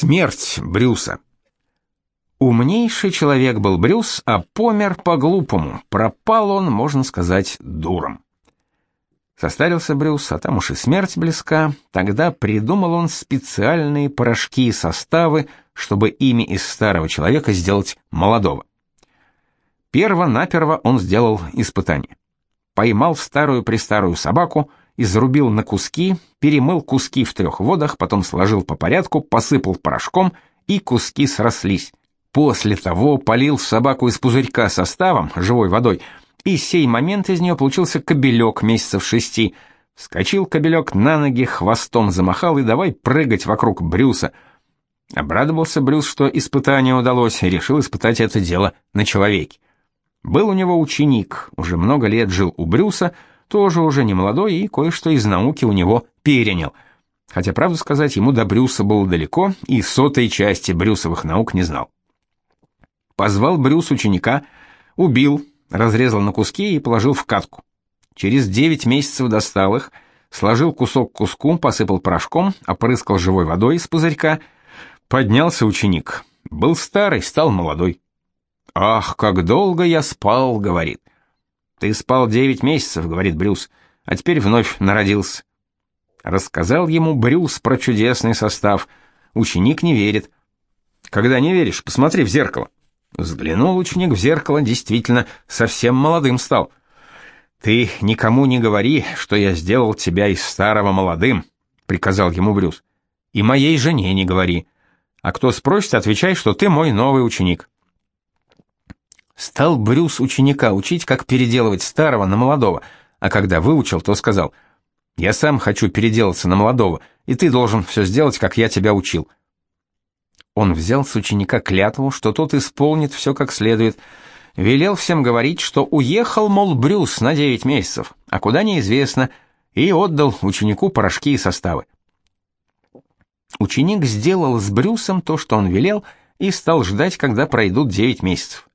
Смерть Брюса. Умнейший человек был Брюс, а помер по-глупому. Пропал он, можно сказать, дуром. Состарился Брюс, а там уж и смерть близка. Тогда придумал он специальные порошки и составы, чтобы ими из старого человека сделать молодого. Перво-наперво он сделал испытание. Поймал старую-престарую собаку, изрубил на куски, перемыл куски в трех водах, потом сложил по порядку, посыпал порошком, и куски срослись. После того полил собаку из пузырька составом, живой водой, и сей момент из нее получился кобелек месяцев шести. Вскочил кобелек на ноги, хвостом замахал и давай прыгать вокруг Брюса. Обрадовался Брюс, что испытание удалось, и решил испытать это дело на человеке. Был у него ученик, уже много лет жил у Брюса, тоже уже не молодой и кое-что из науки у него перенял. Хотя, правду сказать, ему до Брюса было далеко, и сотой части брюсовых наук не знал. Позвал Брюс ученика, убил, разрезал на куски и положил в катку. Через девять месяцев достал их, сложил кусок к куску, посыпал порошком, опрыскал живой водой из пузырька. Поднялся ученик. Был старый, стал молодой. «Ах, как долго я спал», — говорит. Ты спал девять месяцев, говорит Брюс, а теперь вновь народился. Рассказал ему Брюс про чудесный состав. Ученик не верит. Когда не веришь, посмотри в зеркало. Взглянул ученик в зеркало, действительно, совсем молодым стал. Ты никому не говори, что я сделал тебя из старого молодым, приказал ему Брюс. И моей жене не говори. А кто спросит, отвечай, что ты мой новый ученик. Стал Брюс ученика учить, как переделывать старого на молодого, а когда выучил, то сказал, «Я сам хочу переделаться на молодого, и ты должен все сделать, как я тебя учил». Он взял с ученика клятву, что тот исполнит все как следует, велел всем говорить, что уехал, мол, Брюс на девять месяцев, а куда неизвестно, и отдал ученику порошки и составы. Ученик сделал с Брюсом то, что он велел, и стал ждать, когда пройдут девять месяцев.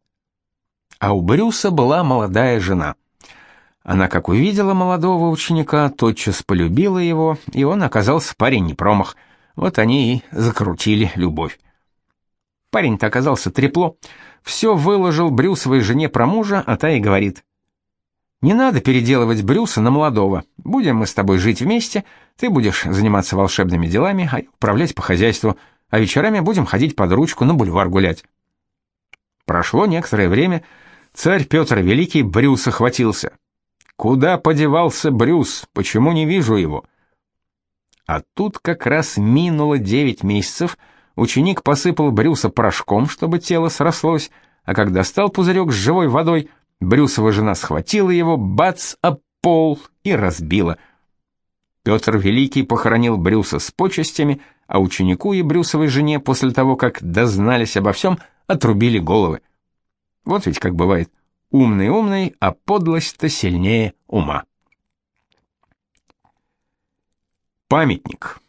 А у Брюса была молодая жена. Она, как увидела молодого ученика, тотчас полюбила его, и он оказался парень не промах. Вот они и закрутили любовь. Парень-то оказался трепло. Все выложил Брюсовой жене про мужа, а та и говорит. «Не надо переделывать Брюса на молодого. Будем мы с тобой жить вместе, ты будешь заниматься волшебными делами, а я управлять по хозяйству, а вечерами будем ходить под ручку на бульвар гулять». Прошло некоторое время, Царь Петр Великий Брюса хватился. Куда подевался Брюс? Почему не вижу его? А тут как раз минуло девять месяцев, ученик посыпал Брюса порошком, чтобы тело срослось, а когда стал пузырек с живой водой, Брюсова жена схватила его, бац, об пол и разбила. Петр Великий похоронил Брюса с почестями, а ученику и Брюсовой жене после того, как дознались обо всем, отрубили головы. Вот ведь как бывает. Умный-умный, а подлость-то сильнее ума. Памятник.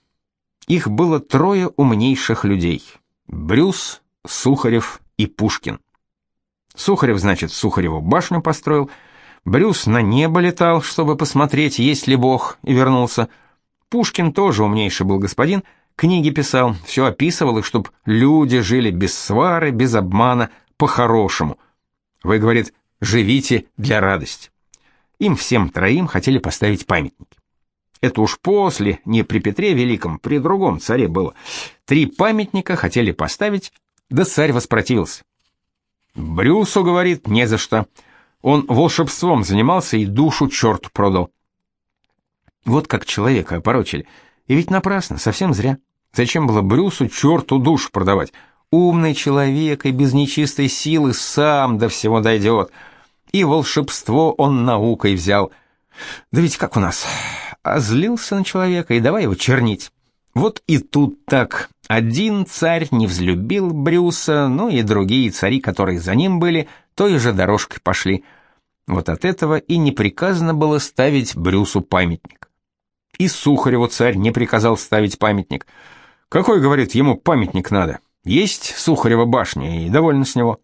Их было трое умнейших людей. Брюс, Сухарев и Пушкин. Сухарев, значит, Сухареву башню построил, Брюс на небо летал, чтобы посмотреть, есть ли Бог, и вернулся. Пушкин тоже умнейший был господин, книги писал, все описывал, и чтоб люди жили без свары, без обмана, по-хорошему. Вы, говорит, живите для радости. Им всем троим хотели поставить памятники. Это уж после, не при Петре Великом, при другом царе было. Три памятника хотели поставить, да царь воспротивился. Брюсу, говорит, не за что. Он волшебством занимался и душу черту продал. Вот как человека опорочили. И ведь напрасно, совсем зря. Зачем было Брюсу черту душу продавать? Умный человек и без нечистой силы сам до всего дойдет. И волшебство он наукой взял. Да ведь как у нас, озлился на человека и давай его чернить. Вот и тут так. Один царь не взлюбил Брюса, ну и другие цари, которые за ним были, той же дорожкой пошли. Вот от этого и не приказано было ставить Брюсу памятник. И Сухареву царь не приказал ставить памятник. Какой, говорит, ему памятник надо? Есть Сухарева башня, и довольно с него.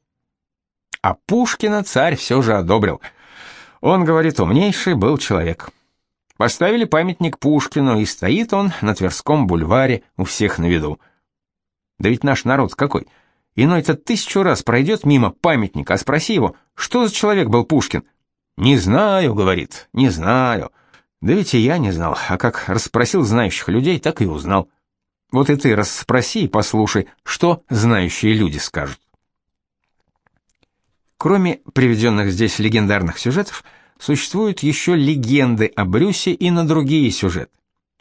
А Пушкина царь все же одобрил. Он, говорит, умнейший был человек. Поставили памятник Пушкину, и стоит он на Тверском бульваре у всех на виду. Да ведь наш народ какой? Иной-то тысячу раз пройдет мимо памятника, а спроси его, что за человек был Пушкин? «Не знаю», — говорит, — «не знаю». Да ведь и я не знал, а как расспросил знающих людей, так и узнал. Вот и ты расспроси и послушай, что знающие люди скажут. Кроме приведенных здесь легендарных сюжетов, существуют еще легенды о Брюсе и на другие сюжеты.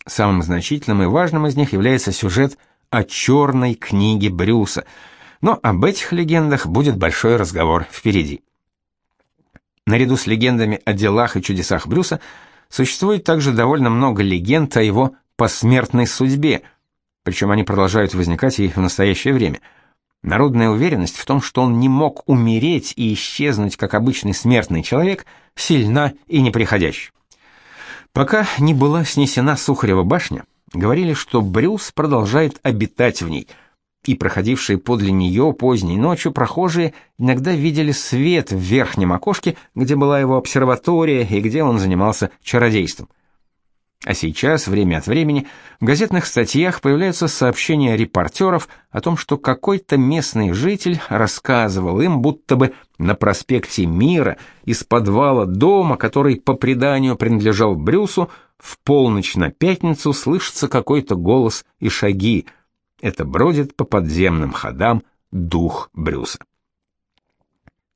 Самым значительным и важным из них является сюжет о черной книге Брюса, но об этих легендах будет большой разговор впереди. Наряду с легендами о делах и чудесах Брюса существует также довольно много легенд о его посмертной судьбе, причем они продолжают возникать и в настоящее время. Народная уверенность в том, что он не мог умереть и исчезнуть, как обычный смертный человек, сильна и неприходяща. Пока не была снесена Сухарева башня, говорили, что Брюс продолжает обитать в ней, и проходившие подле нее поздней ночью прохожие иногда видели свет в верхнем окошке, где была его обсерватория и где он занимался чародейством. А сейчас, время от времени, в газетных статьях появляются сообщения репортеров о том, что какой-то местный житель рассказывал им, будто бы на проспекте Мира из подвала дома, который по преданию принадлежал Брюсу, в полночь на пятницу слышится какой-то голос и шаги. Это бродит по подземным ходам дух Брюса.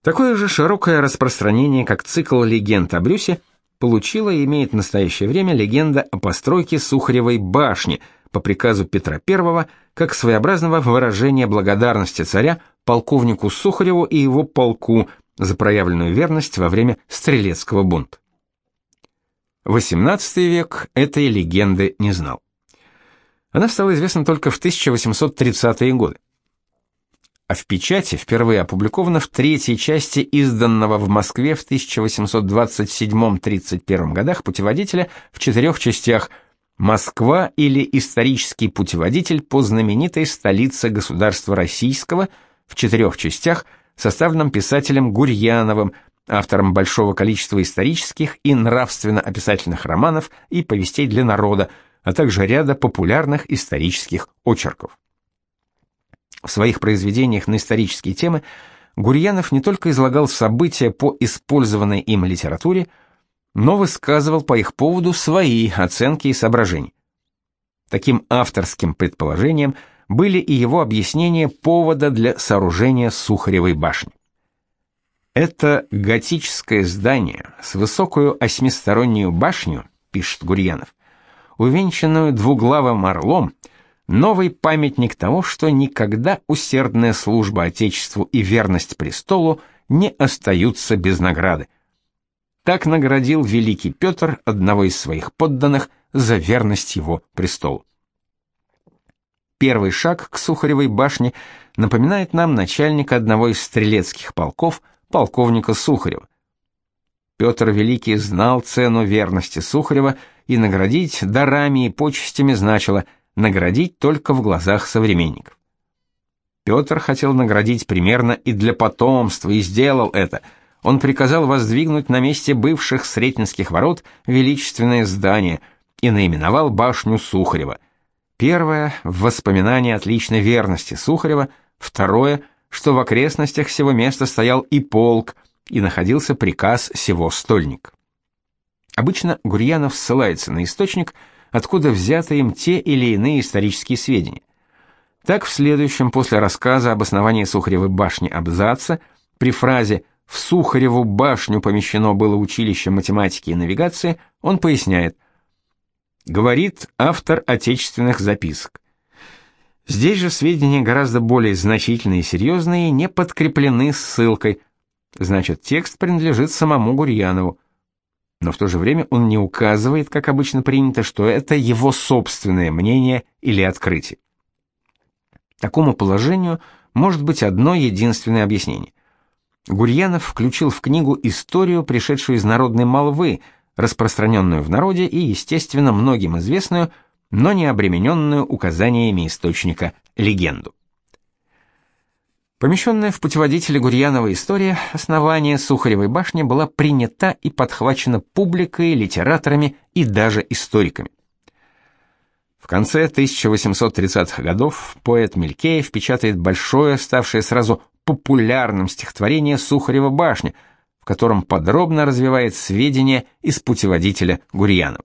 Такое же широкое распространение, как цикл легенд о Брюсе – получила и имеет в настоящее время легенда о постройке Сухаревой башни по приказу Петра I как своеобразного выражения благодарности царя полковнику Сухареву и его полку за проявленную верность во время Стрелецкого бунта. XVIII век этой легенды не знал. Она стала известна только в 1830-е годы а в печати впервые опубликовано в третьей части изданного в Москве в 1827-31 годах путеводителя в четырех частях «Москва» или «Исторический путеводитель по знаменитой столице государства российского» в четырех частях, составленном писателем Гурьяновым, автором большого количества исторических и нравственно-описательных романов и повестей для народа, а также ряда популярных исторических очерков. В своих произведениях на исторические темы Гурьянов не только излагал события по использованной им литературе, но высказывал по их поводу свои оценки и соображения. Таким авторским предположением были и его объяснения повода для сооружения Сухаревой башни. Это готическое здание с высокую осьмистороннюю башню, пишет Гурьянов, увенчанную двуглавым орлом – новый памятник того, что никогда усердная служба Отечеству и верность престолу не остаются без награды. Так наградил великий Петр одного из своих подданных за верность его престолу. Первый шаг к Сухаревой башне напоминает нам начальника одного из стрелецких полков, полковника Сухарева. Петр Великий знал цену верности Сухарева, и наградить дарами и почестями значило – наградить только в глазах современников. Петр хотел наградить примерно и для потомства, и сделал это. Он приказал воздвигнуть на месте бывших Сретенских ворот величественное здание и наименовал башню Сухарева. Первое — воспоминание отличной верности Сухарева, второе — что в окрестностях сего места стоял и полк, и находился приказ сего стольник. Обычно Гурьянов ссылается на источник — откуда взяты им те или иные исторические сведения. Так в следующем после рассказа об основании Сухаревой башни абзаца при фразе «В Сухареву башню помещено было училище математики и навигации» он поясняет Говорит автор отечественных записок. Здесь же сведения гораздо более значительные и серьезные не подкреплены ссылкой. Значит, текст принадлежит самому Гурьянову но в то же время он не указывает, как обычно принято, что это его собственное мнение или открытие. Такому положению может быть одно единственное объяснение. Гурьянов включил в книгу историю, пришедшую из народной молвы, распространенную в народе и, естественно, многим известную, но не обремененную указаниями источника легенду. Помещенная в путеводителе Гурьянова история основания Сухаревой башни была принята и подхвачена публикой, литераторами и даже историками. В конце 1830-х годов поэт Мелькеев печатает большое, ставшее сразу популярным стихотворение Сухарева башня, в котором подробно развивает сведения из путеводителя Гурьянова.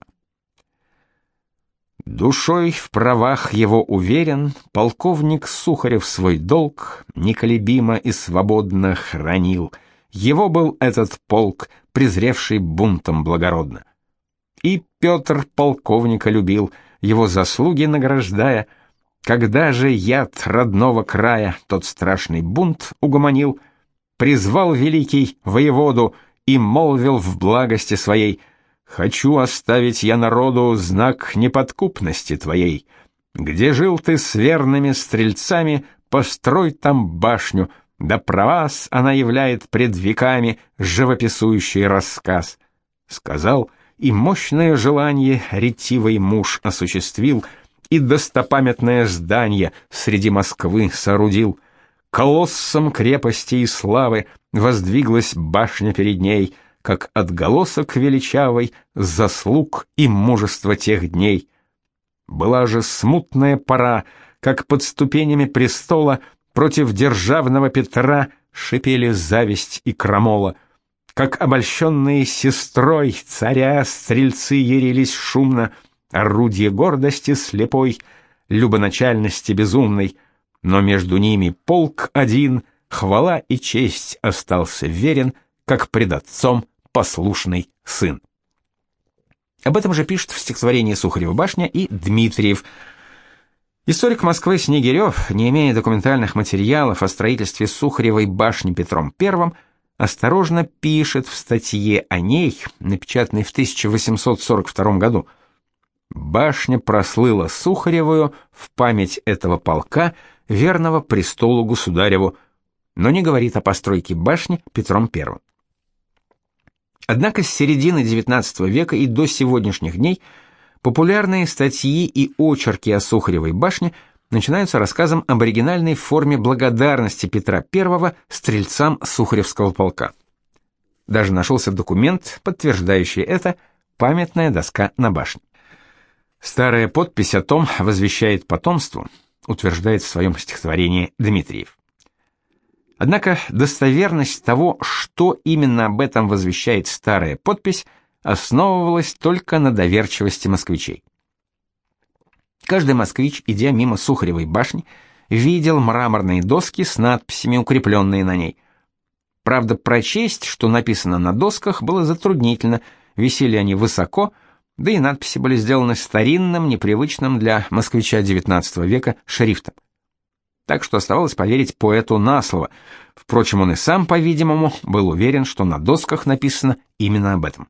Душой в правах его уверен, полковник Сухарев свой долг неколебимо и свободно хранил. Его был этот полк, презревший бунтом благородно. И Петр полковника любил, его заслуги награждая. Когда же яд родного края тот страшный бунт угомонил, призвал великий воеводу и молвил в благости своей — Хочу оставить я народу знак неподкупности твоей. Где жил ты с верными стрельцами, построй там башню, да про вас она являет пред веками живописующий рассказ. Сказал, и мощное желание ретивый муж осуществил, и достопамятное здание среди Москвы соорудил. Колоссом крепости и славы воздвиглась башня перед ней — как отголосок величавый заслуг и мужества тех дней. Была же смутная пора, как под ступенями престола против державного Петра шипели зависть и крамола, как обольщенные сестрой царя стрельцы ярились шумно, орудие гордости слепой, любоначальности безумной, но между ними полк один, хвала и честь остался верен, как пред отцом послушный сын. Об этом же пишет в стихотворении Сухарева башня и Дмитриев. Историк Москвы Снегирев, не имея документальных материалов о строительстве Сухаревой башни Петром I, осторожно пишет в статье о ней, напечатанной в 1842 году. Башня прослыла Сухаревую в память этого полка, верного престолу государеву, но не говорит о постройке башни Петром I. Однако с середины XIX века и до сегодняшних дней популярные статьи и очерки о Сухаревой башне начинаются рассказом об оригинальной форме благодарности Петра I стрельцам Сухаревского полка. Даже нашелся документ, подтверждающий это, памятная доска на башне. Старая подпись о том возвещает потомству, утверждает в своем стихотворении Дмитриев. Однако достоверность того, что именно об этом возвещает старая подпись, основывалась только на доверчивости москвичей. Каждый москвич, идя мимо Сухаревой башни, видел мраморные доски с надписями, укрепленные на ней. Правда, прочесть, что написано на досках, было затруднительно, висели они высоко, да и надписи были сделаны старинным, непривычным для москвича XIX века шрифтом так что оставалось поверить поэту на слово. Впрочем, он и сам, по-видимому, был уверен, что на досках написано именно об этом.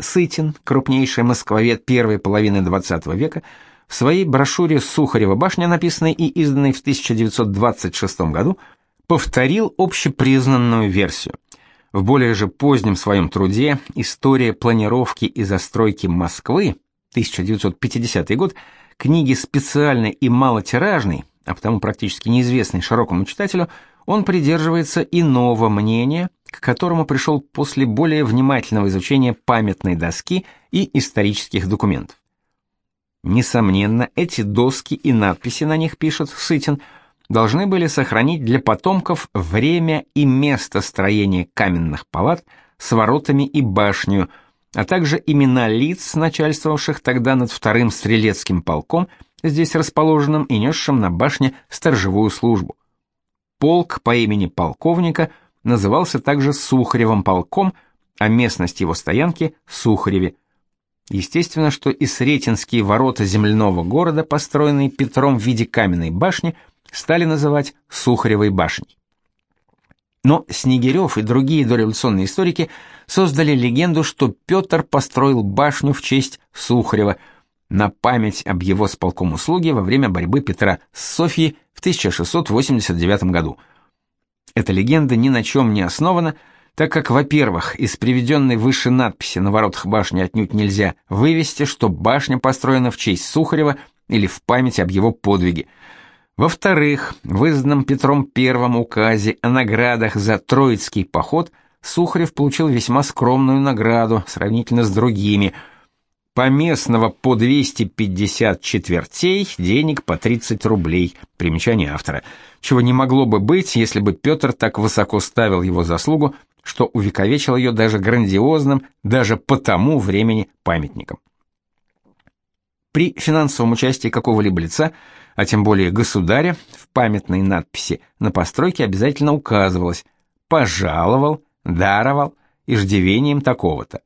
Сытин, крупнейший москвовед первой половины XX века, в своей брошюре «Сухарева башня», написанной и изданной в 1926 году, повторил общепризнанную версию. В более же позднем своем труде «История планировки и застройки Москвы» 1950 год, книги специальной и малотиражной, а потому практически неизвестный широкому читателю, он придерживается иного мнения, к которому пришел после более внимательного изучения памятной доски и исторических документов. Несомненно, эти доски и надписи на них пишет Сытин должны были сохранить для потомков время и место строения каменных палат с воротами и башней, а также имена лиц, начальствовавших тогда над вторым стрелецким полком здесь расположенным и несшим на башне сторожевую службу. Полк по имени полковника назывался также Сухаревым полком, а местность его стоянки Сухареве. Естественно, что и Сретенские ворота земляного города, построенные Петром в виде каменной башни, стали называть Сухаревой башней. Но Снегирев и другие дореволюционные историки создали легенду, что Петр построил башню в честь Сухарева – на память об его сполком услуге во время борьбы Петра с Софией в 1689 году. Эта легенда ни на чем не основана, так как, во-первых, из приведенной выше надписи на воротах башни отнюдь нельзя вывести, что башня построена в честь Сухарева или в память об его подвиге. Во-вторых, в изданном Петром I указе о наградах за Троицкий поход Сухарев получил весьма скромную награду сравнительно с другими – поместного по 250 четвертей, денег по 30 рублей. Примечание автора. Чего не могло бы быть, если бы Петр так высоко ставил его заслугу, что увековечил ее даже грандиозным, даже по тому времени памятником. При финансовом участии какого-либо лица, а тем более государя, в памятной надписи на постройке обязательно указывалось «пожаловал», «даровал», иждивением такого-то.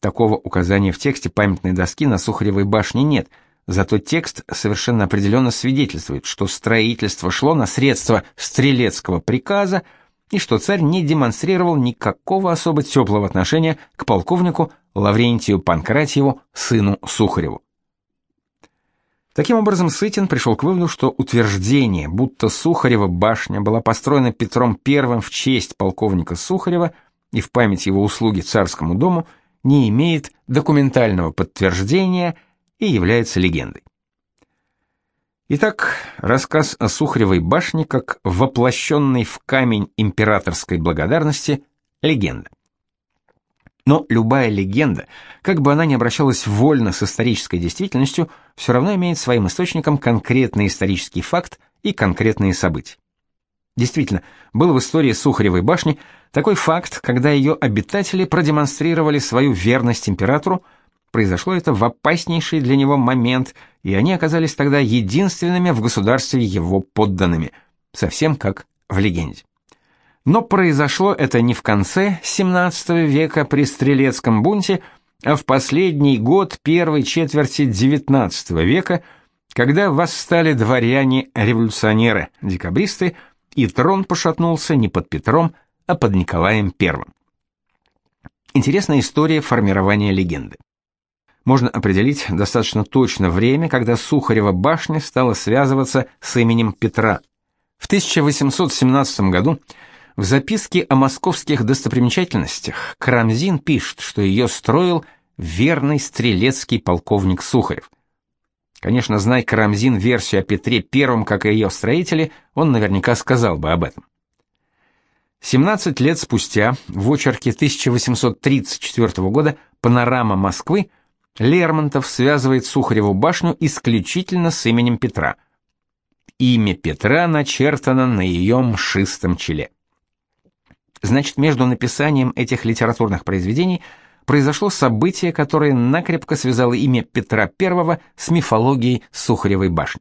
Такого указания в тексте памятной доски на Сухаревой башне нет, зато текст совершенно определенно свидетельствует, что строительство шло на средства стрелецкого приказа и что царь не демонстрировал никакого особо теплого отношения к полковнику Лаврентию Панкратьеву, сыну Сухареву. Таким образом, Сытин пришел к выводу, что утверждение, будто Сухарева башня была построена Петром I в честь полковника Сухарева – и в память его услуги царскому дому не имеет документального подтверждения и является легендой. Итак, рассказ о Сухаревой башне как воплощенной в камень императорской благодарности легенда. Но любая легенда, как бы она ни обращалась вольно с исторической действительностью, все равно имеет своим источником конкретный исторический факт и конкретные события. Действительно, был в истории Сухаревой башни такой факт, когда ее обитатели продемонстрировали свою верность императору, произошло это в опаснейший для него момент, и они оказались тогда единственными в государстве его подданными, совсем как в легенде. Но произошло это не в конце XVII века при Стрелецком бунте, а в последний год первой четверти XIX века, когда восстали дворяне-революционеры, декабристы, и трон пошатнулся не под Петром, а под Николаем I. Интересная история формирования легенды. Можно определить достаточно точно время, когда Сухарева башня стала связываться с именем Петра. В 1817 году в записке о московских достопримечательностях Карамзин пишет, что ее строил верный стрелецкий полковник Сухарев – Конечно, зная Карамзин версию о Петре Первом, как и ее строители, он наверняка сказал бы об этом. 17 лет спустя, в очерке 1834 года «Панорама Москвы», Лермонтов связывает Сухареву башню исключительно с именем Петра. Имя Петра начертано на ее мшистом челе. Значит, между написанием этих литературных произведений – произошло событие, которое накрепко связало имя Петра I с мифологией Сухаревой башни.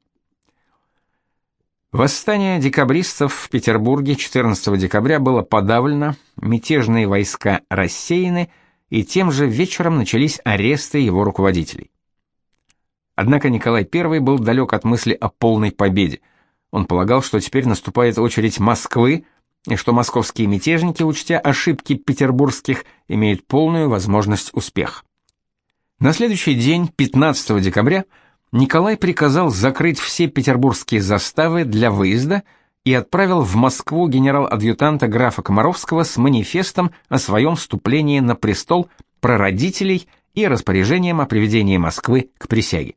Восстание декабристов в Петербурге 14 декабря было подавлено, мятежные войска рассеяны, и тем же вечером начались аресты его руководителей. Однако Николай I был далек от мысли о полной победе. Он полагал, что теперь наступает очередь Москвы, и что московские мятежники, учтя ошибки петербургских, имеют полную возможность успеха. На следующий день, 15 декабря, Николай приказал закрыть все петербургские заставы для выезда и отправил в Москву генерал-адъютанта графа Комаровского с манифестом о своем вступлении на престол прародителей и распоряжением о приведении Москвы к присяге.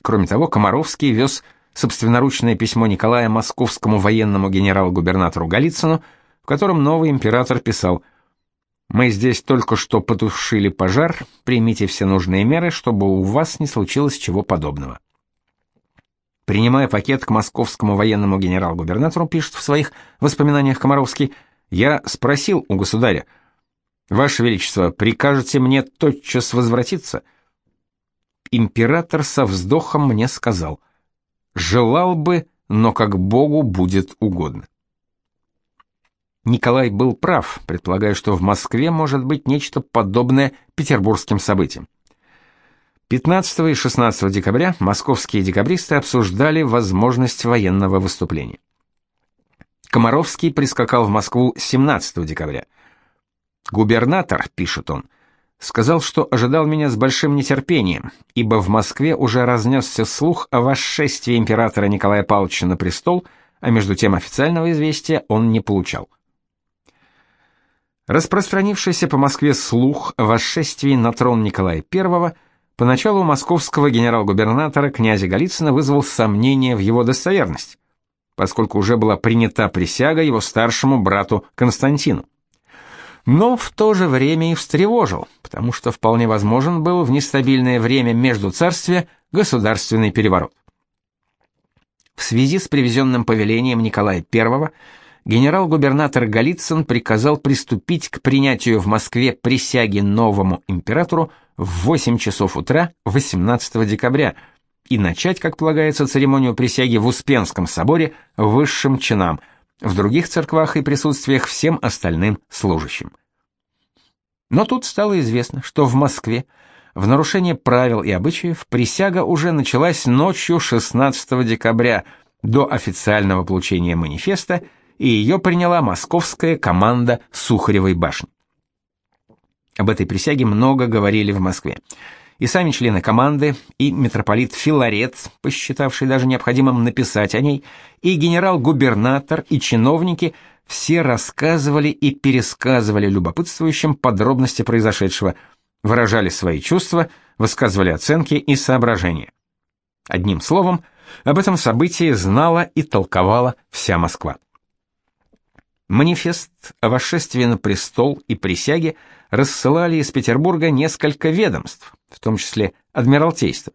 Кроме того, Комаровский вез собственноручное письмо Николая московскому военному генерал-губернатору Голицыну, в котором новый император писал «Мы здесь только что потушили пожар, примите все нужные меры, чтобы у вас не случилось чего подобного». Принимая пакет к московскому военному генерал-губернатору, пишет в своих воспоминаниях Комаровский, я спросил у государя, «Ваше Величество, прикажете мне тотчас возвратиться?» Император со вздохом мне сказал – Желал бы, но как Богу будет угодно. Николай был прав, предполагая, что в Москве может быть нечто подобное петербургским событиям. 15 и 16 декабря московские декабристы обсуждали возможность военного выступления. Комаровский прискакал в Москву 17 декабря. Губернатор, пишет он, сказал, что ожидал меня с большим нетерпением, ибо в Москве уже разнесся слух о восшествии императора Николая Павловича на престол, а между тем официального известия он не получал. Распространившийся по Москве слух о восшествии на трон Николая I поначалу московского генерал-губернатора князя Голицына вызвал сомнения в его достоверность, поскольку уже была принята присяга его старшему брату Константину. Но в то же время и встревожил, потому что вполне возможен был в нестабильное время между царствия государственный переворот. В связи с привезенным повелением Николая I генерал-губернатор Голицын приказал приступить к принятию в Москве присяги новому императору в 8 часов утра 18 декабря и начать, как полагается, церемонию присяги в Успенском соборе высшим чинам, в других церквах и присутствиях всем остальным служащим. Но тут стало известно, что в Москве в нарушение правил и обычаев присяга уже началась ночью 16 декабря до официального получения манифеста, и ее приняла московская команда Сухаревой башни. Об этой присяге много говорили в Москве. И сами члены команды, и митрополит Филарет, посчитавший даже необходимым написать о ней, и генерал-губернатор, и чиновники все рассказывали и пересказывали любопытствующим подробности произошедшего, выражали свои чувства, высказывали оценки и соображения. Одним словом, об этом событии знала и толковала вся Москва. Манифест о восшествии на престол и присяге рассылали из Петербурга несколько ведомств, в том числе Адмиралтейство.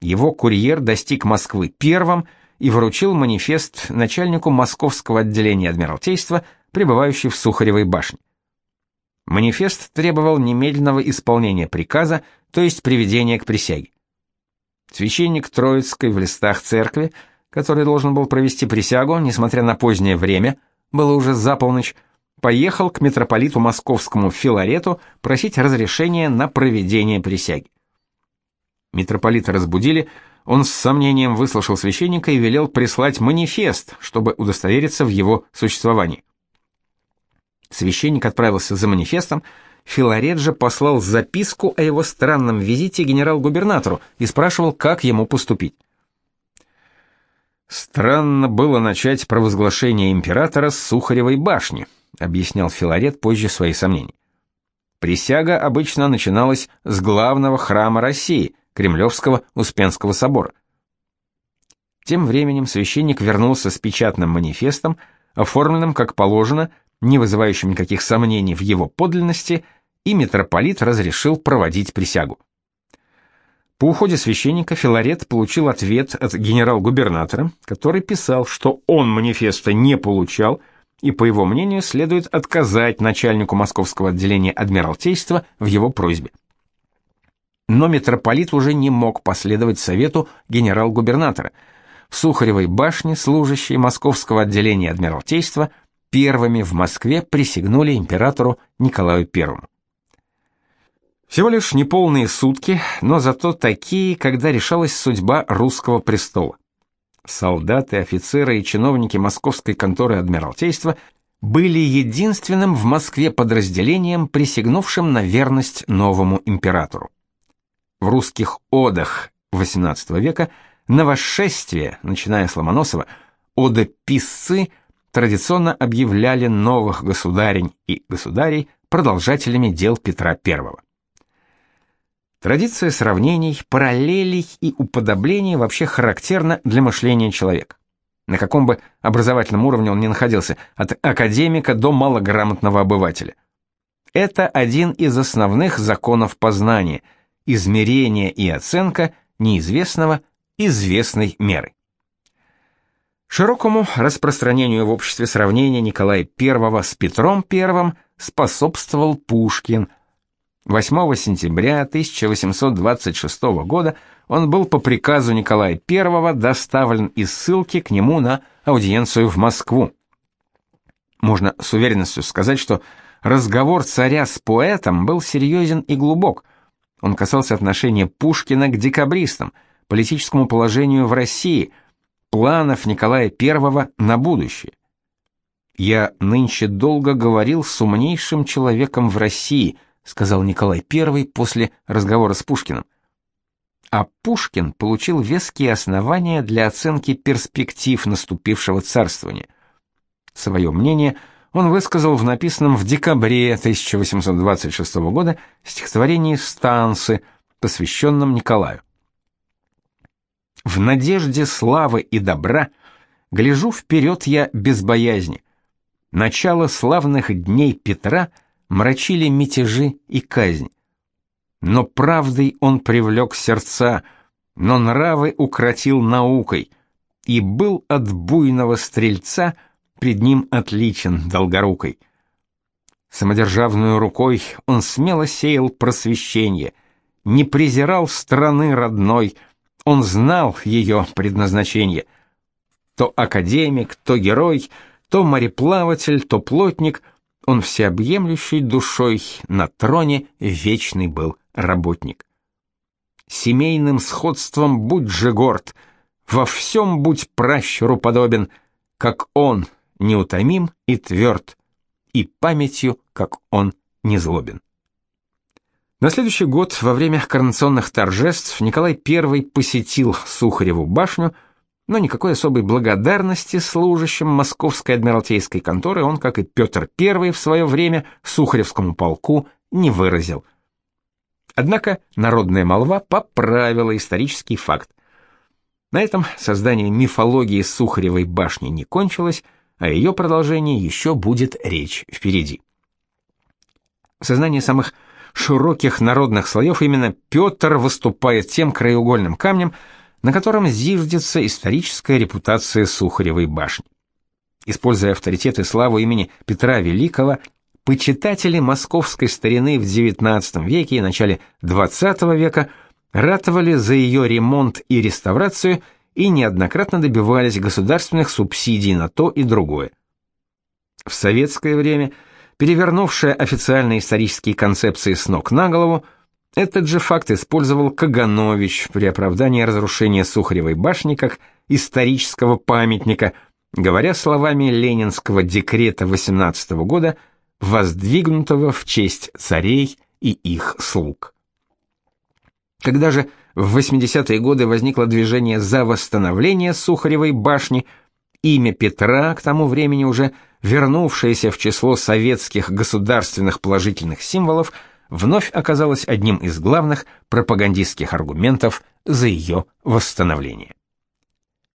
Его курьер достиг Москвы первым и вручил манифест начальнику московского отделения Адмиралтейства, пребывающий в Сухаревой башне. Манифест требовал немедленного исполнения приказа, то есть приведения к присяге. Священник Троицкой в листах церкви, который должен был провести присягу, несмотря на позднее время, было уже за полночь, поехал к митрополиту московскому Филарету просить разрешения на проведение присяги. Митрополита разбудили, он с сомнением выслушал священника и велел прислать манифест, чтобы удостовериться в его существовании. Священник отправился за манифестом, Филарет же послал записку о его странном визите генерал-губернатору и спрашивал, как ему поступить. Странно было начать провозглашение императора с Сухаревой башни, объяснял Филарет позже свои сомнения. Присяга обычно начиналась с главного храма России, Кремлевского Успенского собора. Тем временем священник вернулся с печатным манифестом, оформленным как положено, не вызывающим никаких сомнений в его подлинности, и митрополит разрешил проводить присягу. По уходе священника Филарет получил ответ от генерал-губернатора, который писал, что он манифеста не получал, и, по его мнению, следует отказать начальнику московского отделения Адмиралтейства в его просьбе. Но митрополит уже не мог последовать совету генерал-губернатора. В Сухаревой башне служащие московского отделения Адмиралтейства первыми в Москве присягнули императору Николаю I. Всего лишь неполные сутки, но зато такие, когда решалась судьба русского престола. Солдаты, офицеры и чиновники московской конторы Адмиралтейства были единственным в Москве подразделением, присягнувшим на верность новому императору. В русских одах XVIII века на восшествие, начиная с Ломоносова, одописцы традиционно объявляли новых государень и государей продолжателями дел Петра I. Традиция сравнений, параллелей и уподоблений вообще характерна для мышления человека. На каком бы образовательном уровне он ни находился, от академика до малограмотного обывателя. Это один из основных законов познания – измерение и оценка неизвестного известной меры. Широкому распространению в обществе сравнения Николая I с Петром I способствовал Пушкин – 8 сентября 1826 года он был по приказу Николая I доставлен из ссылки к нему на аудиенцию в Москву. Можно с уверенностью сказать, что разговор царя с поэтом был серьезен и глубок. Он касался отношения Пушкина к декабристам, политическому положению в России, планов Николая I на будущее. Я нынче долго говорил с умнейшим человеком в России – сказал Николай I после разговора с Пушкиным. А Пушкин получил веские основания для оценки перспектив наступившего царствования. Свое мнение он высказал в написанном в декабре 1826 года стихотворении «Станцы», посвященном Николаю. «В надежде славы и добра гляжу вперед я без боязни. Начало славных дней Петра — мрачили мятежи и казнь. Но правдой он привлек сердца, но нравы укротил наукой, и был от буйного стрельца пред ним отличен долгорукой. Самодержавную рукой он смело сеял просвещение, не презирал страны родной, он знал ее предназначение. То академик, то герой, то мореплаватель, то плотник, он всеобъемлющей душой на троне вечный был работник. Семейным сходством будь же горд, во всем будь пращуру подобен, как он неутомим и тверд, и памятью, как он не злобен. На следующий год во время коронационных торжеств Николай I посетил Сухареву башню, но никакой особой благодарности служащим Московской адмиралтейской конторы он, как и Петр I в свое время Сухаревскому полку, не выразил. Однако народная молва поправила исторический факт. На этом создание мифологии Сухаревой башни не кончилось, о ее продолжении еще будет речь впереди. В сознании самых широких народных слоев именно Петр выступает тем краеугольным камнем, на котором зиждется историческая репутация Сухаревой башни. Используя авторитет и славу имени Петра Великого, почитатели московской старины в XIX веке и начале XX века ратовали за ее ремонт и реставрацию – и неоднократно добивались государственных субсидий на то и другое. В советское время, перевернувшая официальные исторические концепции с ног на голову, этот же факт использовал Каганович при оправдании разрушения Сухаревой башни как исторического памятника, говоря словами ленинского декрета 18 года, воздвигнутого в честь царей и их слуг. Когда же в 80-е годы возникло движение за восстановление Сухаревой башни. Имя Петра, к тому времени уже вернувшееся в число советских государственных положительных символов, вновь оказалось одним из главных пропагандистских аргументов за ее восстановление.